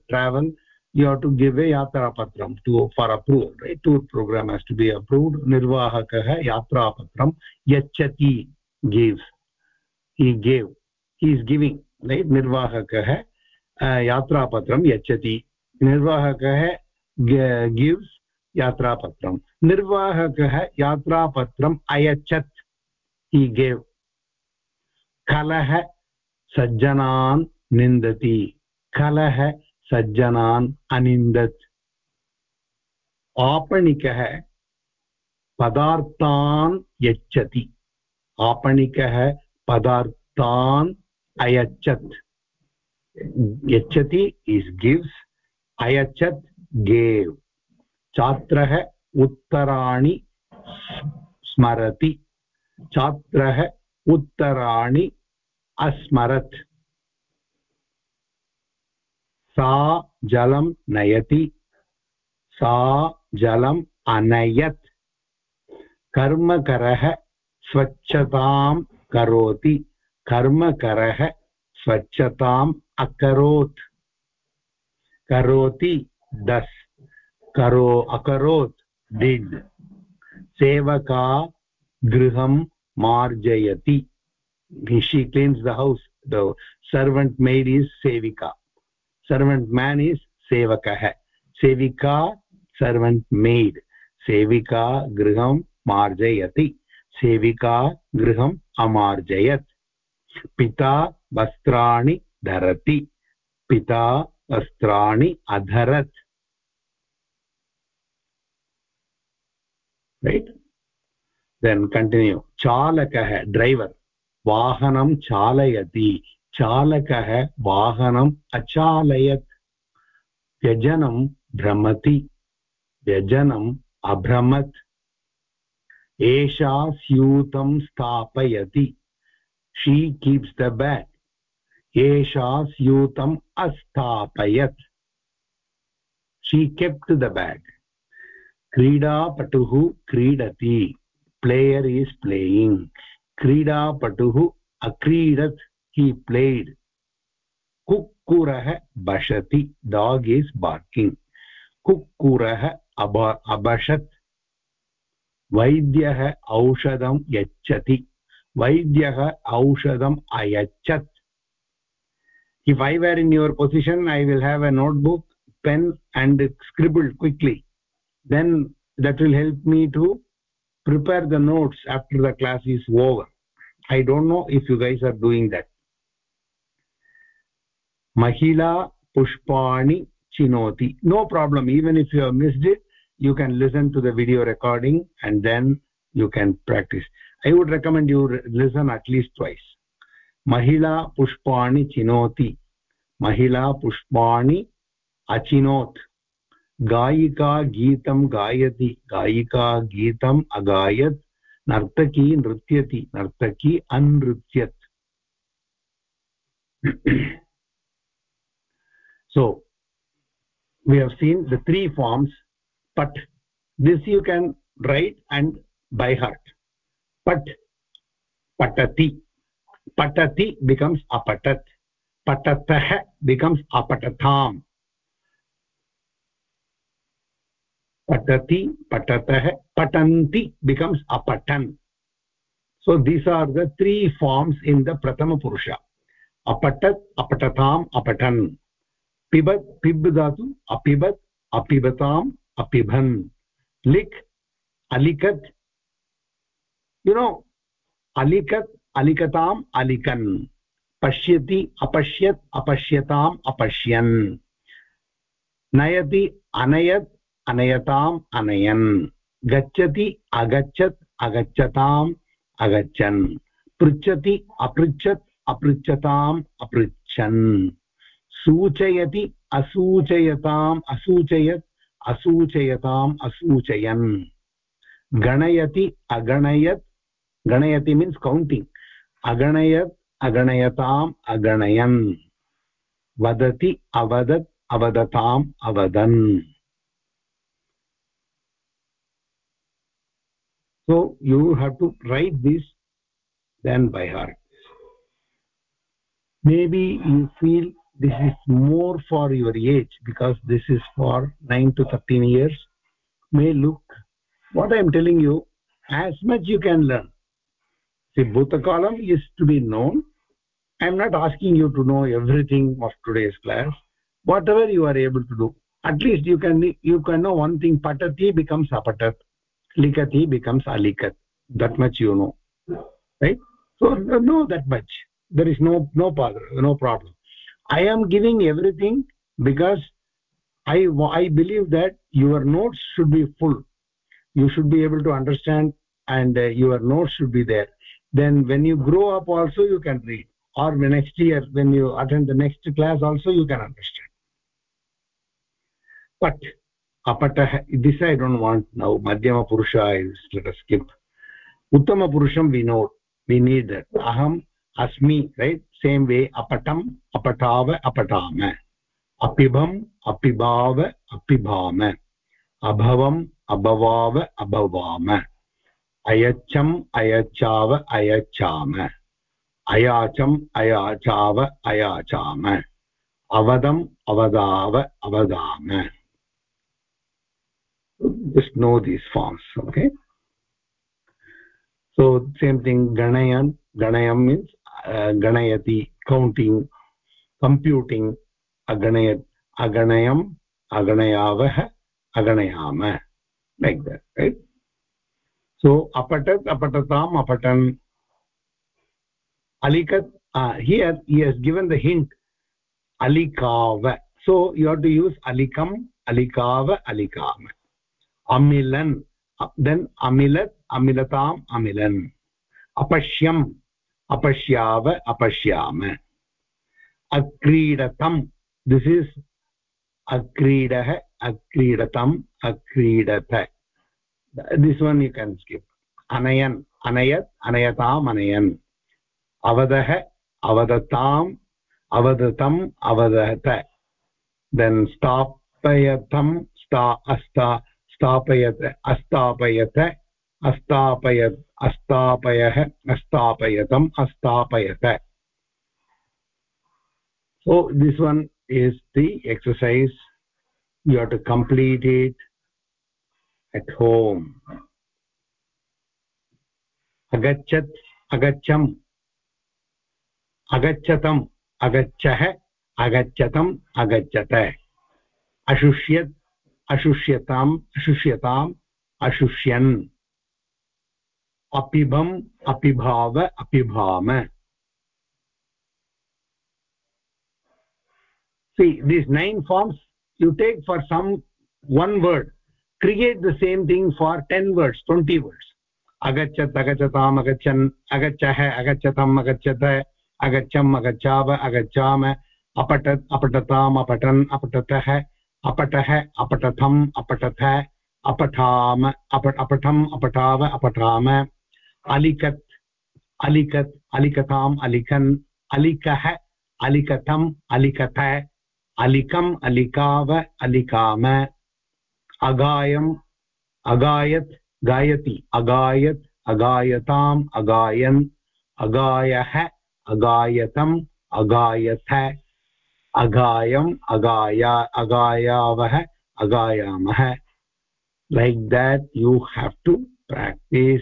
you have to give a yatra patram to for approval right tour program has to be approved nirvahakah yatra patram yachati gives he gave he is giving right nirvahakah यात्रापत्रं यच्छति निर्वाहकः gives यात्रापत्रं निर्वाहकः यात्रापत्रम् अयच्छत् हि gave कलः सज्जनान् निन्दति कलः सज्जनान् अनिन्दत्। आपणिकः पदार्थान् यच्छति। आपणिकः पदार्थान् अयच्छत्। यच्छति इस् गिव्स् अयच्छत् गेव् छात्रः उत्तराणि स्मरति। छात्रः उत्तराणि अस्मरत्। सा जलं नयति। सा जलम् अनयत्। कर्मकरः स्वच्छतां करोति। कर्मकरः स्वच्छताम् अकरोत्। करोति दस्। करो अकरोत्। डिड् सेवका गृहं मार्जयति। She cleans the house. The servant maid is sevika. Servant man is sevakah sevika servant maid sevika griham marjayati sevika griham amarjayat पिता वस्त्राणि धरति पिता वस्त्राणि अधरत् right then continue chalakah driver vahanam chalayati chalakah vahanam achalayat vyajanam भ्रमति। व्यजनम् अभ्रमत्। एषा स्यूतं स्थापयति। शी कीप्स् द बेग् एषा स्यूतम् अस्थापयत्। द बेग् क्रीडापटुः क्रीडति। प्लेयर् इस् प्लेयिङ्ग् क्रीडापटुः अक्रीडत्। हि प्लेड् कुक्कुरः बशति डाग् इस् बार्किङ्ग् कुक्कुरः अब अबशत् वैद्यः औषधं यच्छति वैद्यः औषधम् अयच्छत् if i were in your position i will have a notebook pen and scribble quickly then that will help me to prepare the notes after the class is over i don't know if you guys are doing that mahila pushpani chinoti no problem even if you have missed it you can listen to the video recording and then you can practice i would recommend you listen at least twice mahila pushpani chinoti mahila pushpani achinot गायिका गीतं गायति गायिका गीतम् अगायत् नर्तकी नृत्यति नर्तकी अनृत्यत् so we have seen the three forms but this you can write and by heart pat patati patati becomes apatat patatah becomes apatatam patati patatah patanti becomes apatan so these are the three forms in the prathama purusha apatat apatatam apatan पिबत् पिब् धातु अपिबत्, अपिबताम् अपिबन् लिक् अलिकत् you know अलिकत् अलिकताम् अलिकन् पश्यति, अपश्यत्, अपश्यताम्, अपश्यन्। नयति, अनयत्, अनयताम्, अनयन्। गच्छति, अगच्छत्, अगच्छताम्, अगच्छन्। पृच्छति, अपृच्छत्, अपृच्छताम्, अपृच्छन्। सूचयति असूचयताम्, असूचयत्, असूचयताम्, असूचयन्। गणयति, अगणयत्, गणयति मीन्स् कौण्टिङ्ग् अगणयत्, अगणयताम्, अगणयन्। वदति, अवदत्, अवदताम्, अवदन्। So, you have to write this then by heart. Maybe you feel this is more for your age because this is for 9 to 13 years. May look what i am telling you as much you can learn. See bhutakalam is to be known. I am not asking you to know everything of today's class. Whatever you are able to do at least you can you can know one thing. Patati becomes apatat. Likati becomes alikat. That much you know. Right? So know that much. There is no no bother no problem i am giving everything because i i believe that your notes should be full. You should be able to understand and uh, your notes should be there. Then when you grow up also you can read. Or the next year when you attend the next class also you can understand. But apatah this i don't want now. Madhyama purusha is let us skip. Uttama purusham we know. We need that. Aham asmi right same way apatam apatav apatam apibam apibav apibam abhavam abhavav abhavam ayacham ayachav ayacham ayacham ayachav ayacham avadam avadav avadam just know these forms okay so same thing ganayan ganayam means computing aganayat aganayam aganayavah aganayama like that right so apatat apatatam apatan alikat uh, here he has given the hint alikava so you have to use alikam alikava alikam amilan then amilat amilatam amilan apashyam apashyava apashyama akridatam this is akridah akridatam akridata this one you can skip anayan anayat anayatam anayan avadah avadatam avadatam avadata then स्थापयतं स्था अस्ता स्थापयत अस्तापयत अस्तापयत् अस्तापय अस्थापयतम् अस्तापयत so this one is the exercise you have to complete it at home अगच्छत् अगच्छम् अगच्छतम् अगच्छः अगच्छतम् अगच्छत अशुष्यत् अशुष्यताम् अशुष्यताम् अशुष्यन् अपिभम् अपिभाव अपिभाम see these nine forms you take for some one word create the same thing for 10 words 20 words agachat agachatam agachan agachah agachatam agachat agacham agachav agacham apatat apatatam apatan apatatah अपठथम् अपठथ अपठाम अप अपठम् अपठाव अपठाम अलिकत् अलिकत्, अलिकताम्, अलिकन् अलिकः अलिकथम् अलिकथ अलिकम्, अलिकाव, अलिकाम, अगायम्, अगायत्, गायति, अगायत्, अगायताम्, अगायन् अगायः अगायतम्, अगायथ, अगायम्, अगाया अगायावः अगायामः like that, you have to practice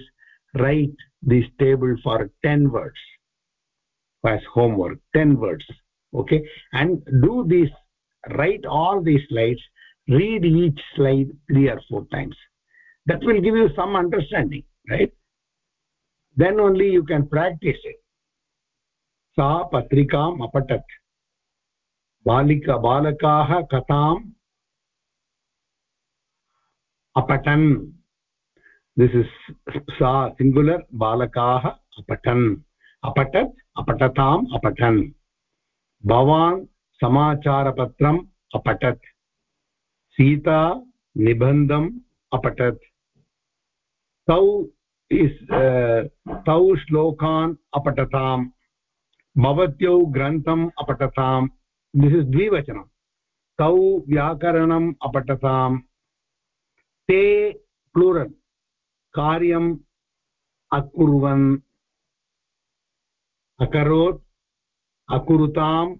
write this table for 10 words as homework 10 words okay and do this write all these slides read each slide three or four times that will give you some understanding right then only you can practice it sa patrikam apatat बालिका बालकाः कथाम् अपठन् this is सा singular बालकाः अपठन् अपठत् अपठताम् अपठन् भवान् समाचारपत्रम् अपठत् सीता निबन्धम् अपठत् तौ तौ श्लोकान् अपठताम् भवत्यौ ग्रन्थम् अपठताम् दिस् इस् द्विवचनं तौ व्याकरणम् अपठताम् ते प्लूरल् कार्यम् अकुर्वन्। अकरोत्, अकुरुताम्,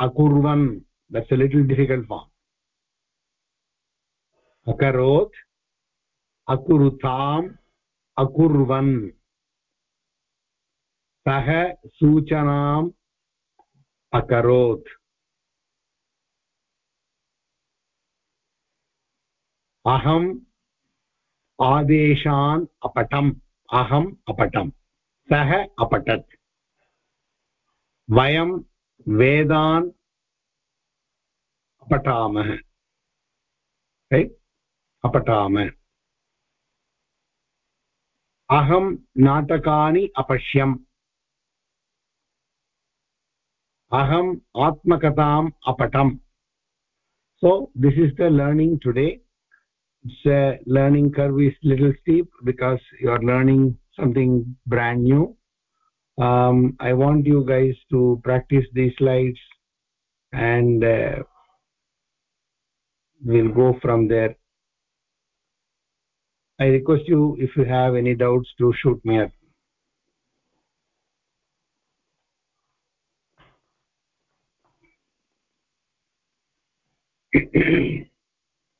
अकुर्वन्। That's a little difficult form अकरोत्, अकुरुताम्, अकुर्वन्। सः सूचनाम् अकरोत्। अहम् आदेशान् अपठम् अहम् अपठम् सः अपठत् वयं वेदान् अपठामः। अपठाम। अहं नाटकानि अपश्यम्। अहम् आत्मकथाम् अपठम्। So, this is the learning today. It's learning curve is little steep because you are learning something brand new. Um, i want you guys to practice these slides and uh, we'll go from there. I request you if you have any doubts to shoot me up.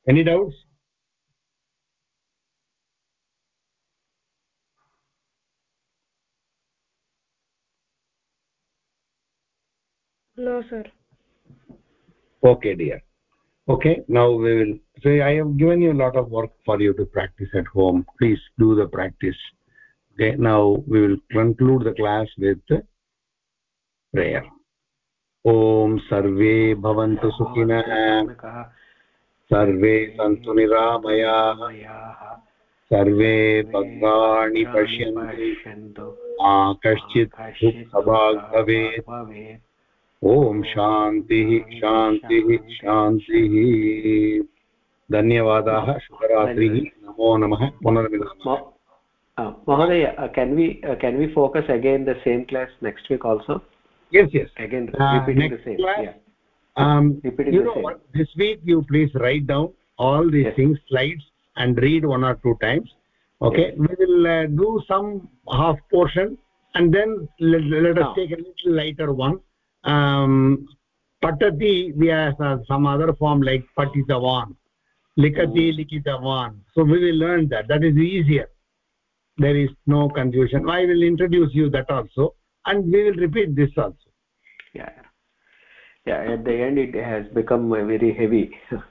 Any doubts no sir okay dear okay now we will so i have given you a lot of work for you to practice at home please do the practice okay now we will conclude the class with prayer ॐ सर्वे भवन्तु सुखिनः सर्वे सन्तु निरामयाः सर्वे भद्राणि पश्यन्तु मा कश्चित् भवेत् ॐ शान्तिः शान्तिः शान्तिः धन्यवादाः शुभरात्रिः नमो नमः पुनर्मिलामः Mo- uh, Mahodaya, uh, can we uh, can we focus again the same class next week also? yes yes Again, Uh, repeating next the same. class, Yeah. um Repeating you the know same. what this week you please write down all these Yes. things slides and read one or two times okay Yes. we will uh, do some half portion and then let, let us No. take a little lighter one um patati we have uh, some other form like patitavan likati Mm. likitavan so we will learn that. That is easier. There is no confusion. I will introduce you that also and we will repeat this also. Yeah yeah. At the end it has become very heavy yes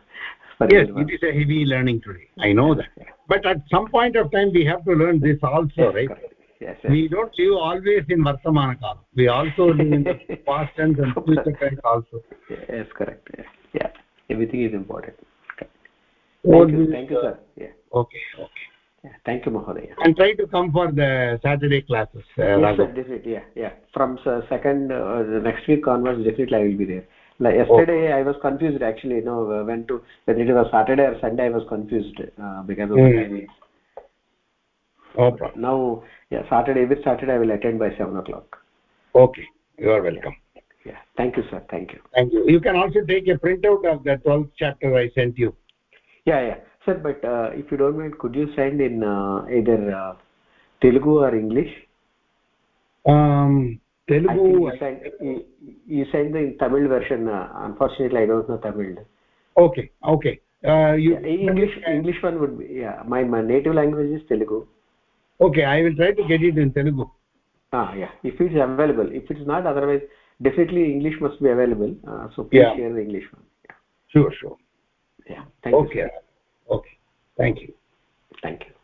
everyone. it is a heavy learning today. I know that. but at some point of time we have to learn this also yes, right. Yes, yes. we don't live always in vartamana kala. We also live in the past tense and future tense also. Yes correct. Yeah. yeah. Everything is important. Correct. Thank you. thank you sir. Yeah, okay okay. Yeah. thank you mahodaya. And try to come for the saturday classes uh, yes sir definitely. Yeah yeah. From uh, second uh, next week onwards definitely i will be there. Like yesterday i was confused actually you know uh, when to whether it was saturday or sunday i was confused uh, because of the Hmm. timings no now yeah saturday every saturday i will attend by 7 o'clock. Okay you are welcome. Yeah thank you sir thank you. Thank you. You can also take a printout of the 12th chapter i sent you. Yeah yeah. Sir but uh, if you don't mind could you send in uh, either uh, telugu or english? Um telugu you send, you, you sent the tamil version uh, unfortunately i don't know tamil. Okay okay. Uh, you yeah, english english one would be yeah my, my native language is telugu okay i will try to get it in telugu. Ah yeah. If it's available. If it's not otherwise definitely english must be available. Uh, so please Yeah. share the english one. Yeah, sure sure. Yeah. thank okay. you sir. okay. Thank you. Thank you